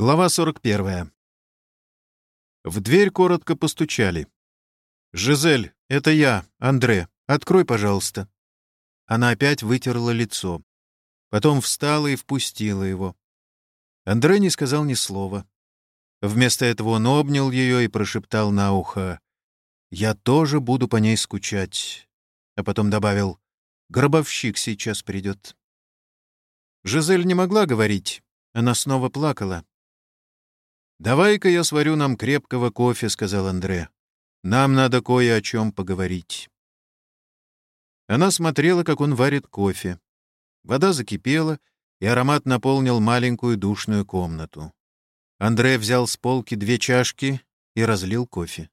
Глава 41. В дверь коротко постучали. «Жизель, это я, Андре. Открой, пожалуйста». Она опять вытерла лицо. Потом встала и впустила его. Андре не сказал ни слова. Вместо этого он обнял ее и прошептал на ухо. «Я тоже буду по ней скучать». А потом добавил. «Гробовщик сейчас придет». Жизель не могла говорить. Она снова плакала. «Давай-ка я сварю нам крепкого кофе», — сказал Андре. «Нам надо кое о чем поговорить». Она смотрела, как он варит кофе. Вода закипела, и аромат наполнил маленькую душную комнату. Андре взял с полки две чашки и разлил кофе.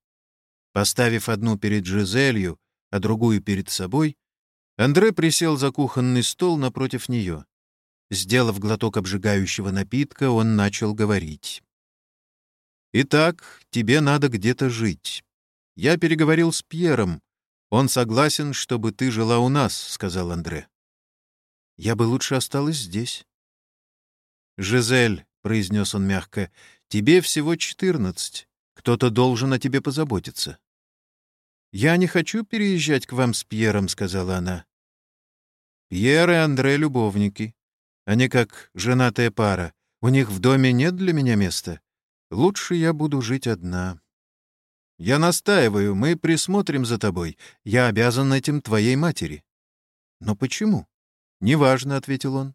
Поставив одну перед Жизелью, а другую перед собой, Андре присел за кухонный стол напротив нее. Сделав глоток обжигающего напитка, он начал говорить. «Итак, тебе надо где-то жить. Я переговорил с Пьером. Он согласен, чтобы ты жила у нас», — сказал Андре. «Я бы лучше осталась здесь». «Жизель», — произнес он мягко, — «тебе всего четырнадцать. Кто-то должен о тебе позаботиться». «Я не хочу переезжать к вам с Пьером», — сказала она. «Пьер и Андре — любовники. Они как женатая пара. У них в доме нет для меня места. Лучше я буду жить одна. Я настаиваю, мы присмотрим за тобой. Я обязан этим твоей матери. Но почему? Неважно, — ответил он.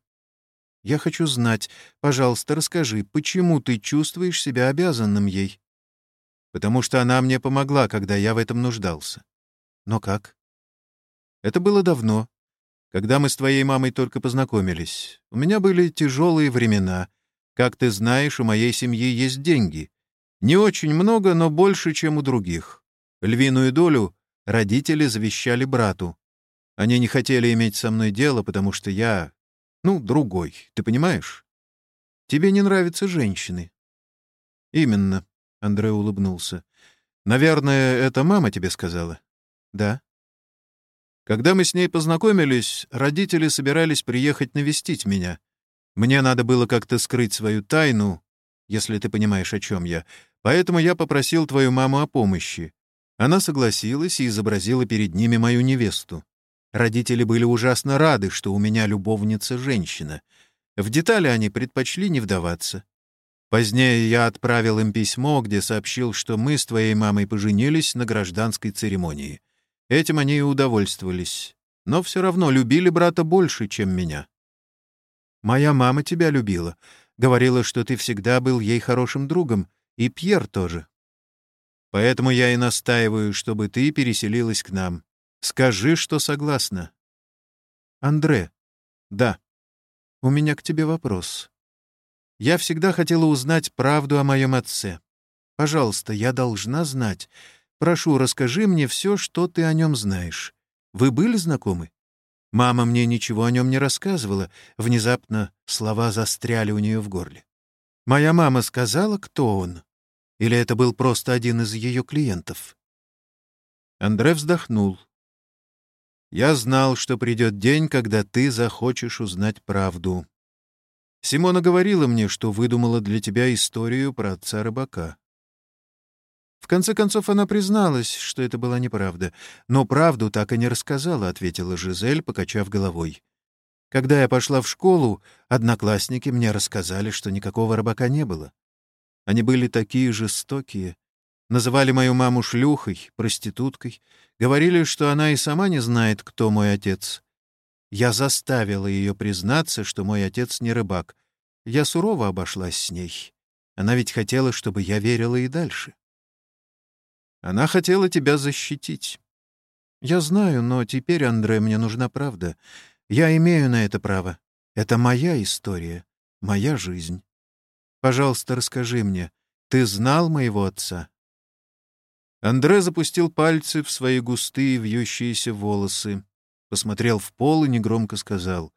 Я хочу знать. Пожалуйста, расскажи, почему ты чувствуешь себя обязанным ей? Потому что она мне помогла, когда я в этом нуждался. Но как? Это было давно, когда мы с твоей мамой только познакомились. У меня были тяжелые времена — как ты знаешь, у моей семьи есть деньги. Не очень много, но больше, чем у других. Львиную долю родители завещали брату. Они не хотели иметь со мной дело, потому что я... Ну, другой, ты понимаешь? Тебе не нравятся женщины. Именно, — Андрей улыбнулся. Наверное, это мама тебе сказала? Да. Когда мы с ней познакомились, родители собирались приехать навестить меня — мне надо было как-то скрыть свою тайну, если ты понимаешь, о чем я. Поэтому я попросил твою маму о помощи. Она согласилась и изобразила перед ними мою невесту. Родители были ужасно рады, что у меня любовница женщина. В детали они предпочли не вдаваться. Позднее я отправил им письмо, где сообщил, что мы с твоей мамой поженились на гражданской церемонии. Этим они и удовольствовались. Но все равно любили брата больше, чем меня. Моя мама тебя любила. Говорила, что ты всегда был ей хорошим другом, и Пьер тоже. Поэтому я и настаиваю, чтобы ты переселилась к нам. Скажи, что согласна. Андре. Да. У меня к тебе вопрос. Я всегда хотела узнать правду о моем отце. Пожалуйста, я должна знать. Прошу, расскажи мне все, что ты о нем знаешь. Вы были знакомы? Мама мне ничего о нем не рассказывала. Внезапно слова застряли у нее в горле. Моя мама сказала, кто он? Или это был просто один из ее клиентов? Андре вздохнул. «Я знал, что придет день, когда ты захочешь узнать правду. Симона говорила мне, что выдумала для тебя историю про отца рыбака. В конце концов, она призналась, что это была неправда. Но правду так и не рассказала, — ответила Жизель, покачав головой. Когда я пошла в школу, одноклассники мне рассказали, что никакого рыбака не было. Они были такие жестокие. Называли мою маму шлюхой, проституткой. Говорили, что она и сама не знает, кто мой отец. Я заставила ее признаться, что мой отец не рыбак. Я сурово обошлась с ней. Она ведь хотела, чтобы я верила и дальше. Она хотела тебя защитить. Я знаю, но теперь, Андре, мне нужна правда. Я имею на это право. Это моя история, моя жизнь. Пожалуйста, расскажи мне, ты знал моего отца?» Андре запустил пальцы в свои густые вьющиеся волосы, посмотрел в пол и негромко сказал,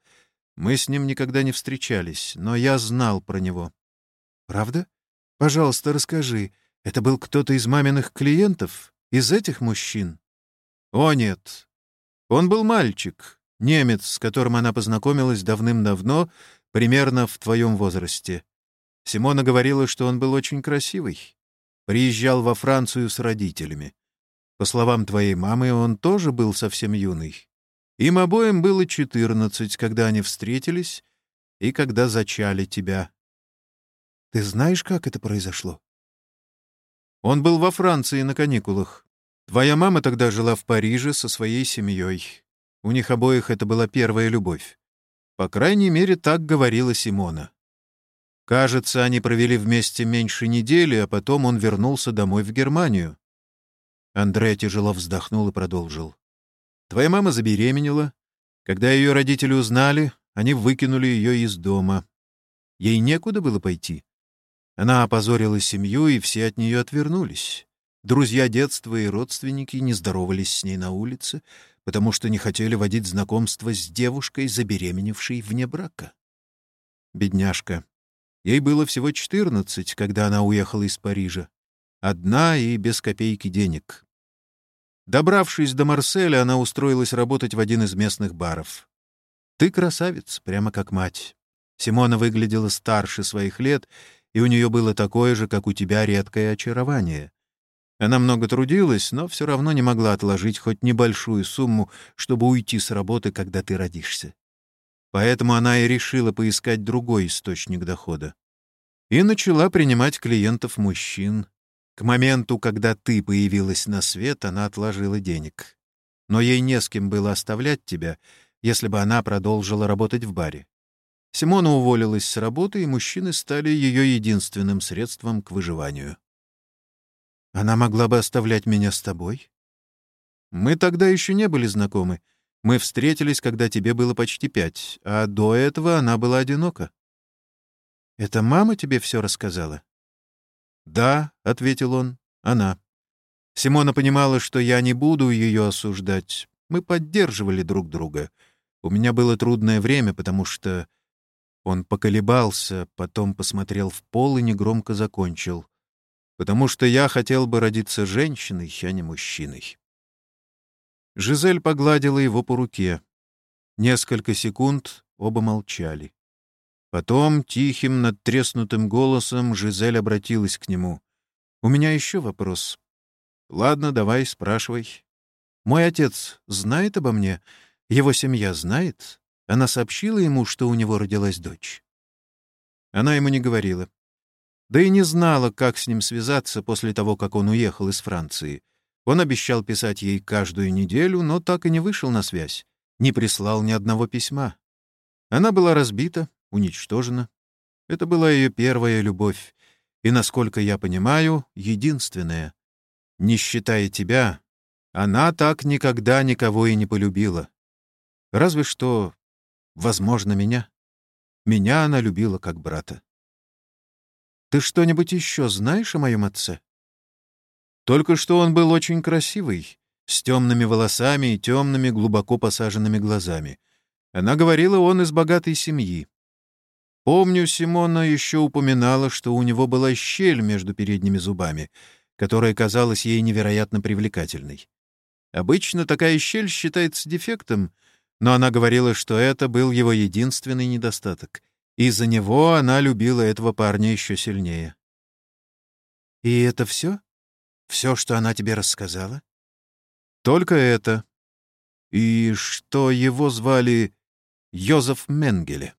«Мы с ним никогда не встречались, но я знал про него». «Правда? Пожалуйста, расскажи. Это был кто-то из маминых клиентов? Из этих мужчин? О, нет. Он был мальчик, немец, с которым она познакомилась давным-давно, примерно в твоем возрасте. Симона говорила, что он был очень красивый. Приезжал во Францию с родителями. По словам твоей мамы, он тоже был совсем юный. Им обоим было четырнадцать, когда они встретились и когда зачали тебя. Ты знаешь, как это произошло? Он был во Франции на каникулах. Твоя мама тогда жила в Париже со своей семьей. У них обоих это была первая любовь. По крайней мере, так говорила Симона. Кажется, они провели вместе меньше недели, а потом он вернулся домой в Германию. Андре тяжело вздохнул и продолжил. «Твоя мама забеременела. Когда ее родители узнали, они выкинули ее из дома. Ей некуда было пойти. Она опозорила семью, и все от нее отвернулись. Друзья детства и родственники не здоровались с ней на улице, потому что не хотели водить знакомство с девушкой, забеременевшей вне брака. Бедняжка. Ей было всего четырнадцать, когда она уехала из Парижа. Одна и без копейки денег. Добравшись до Марселя, она устроилась работать в один из местных баров. «Ты красавец, прямо как мать». Симона выглядела старше своих лет, и у нее было такое же, как у тебя, редкое очарование. Она много трудилась, но все равно не могла отложить хоть небольшую сумму, чтобы уйти с работы, когда ты родишься. Поэтому она и решила поискать другой источник дохода. И начала принимать клиентов мужчин. К моменту, когда ты появилась на свет, она отложила денег. Но ей не с кем было оставлять тебя, если бы она продолжила работать в баре. Симона уволилась с работы, и мужчины стали ее единственным средством к выживанию. Она могла бы оставлять меня с тобой? Мы тогда еще не были знакомы. Мы встретились, когда тебе было почти пять, а до этого она была одинока. Это мама тебе все рассказала? Да, — ответил он, — она. Симона понимала, что я не буду ее осуждать. Мы поддерживали друг друга. У меня было трудное время, потому что... Он поколебался, потом посмотрел в пол и негромко закончил потому что я хотел бы родиться женщиной, а не мужчиной. Жизель погладила его по руке. Несколько секунд оба молчали. Потом, тихим, надтреснутым голосом, Жизель обратилась к нему. «У меня еще вопрос». «Ладно, давай, спрашивай». «Мой отец знает обо мне? Его семья знает? Она сообщила ему, что у него родилась дочь?» Она ему не говорила да и не знала, как с ним связаться после того, как он уехал из Франции. Он обещал писать ей каждую неделю, но так и не вышел на связь, не прислал ни одного письма. Она была разбита, уничтожена. Это была ее первая любовь, и, насколько я понимаю, единственная. Не считая тебя, она так никогда никого и не полюбила. Разве что, возможно, меня. Меня она любила как брата. Ты что-нибудь еще знаешь о моем отце? Только что он был очень красивый, с темными волосами и темными, глубоко посаженными глазами. Она говорила, он из богатой семьи. Помню, Симона еще упоминала, что у него была щель между передними зубами, которая казалась ей невероятно привлекательной. Обычно такая щель считается дефектом, но она говорила, что это был его единственный недостаток — из-за него она любила этого парня еще сильнее. «И это все? Все, что она тебе рассказала?» «Только это. И что его звали Йозеф Менгеле».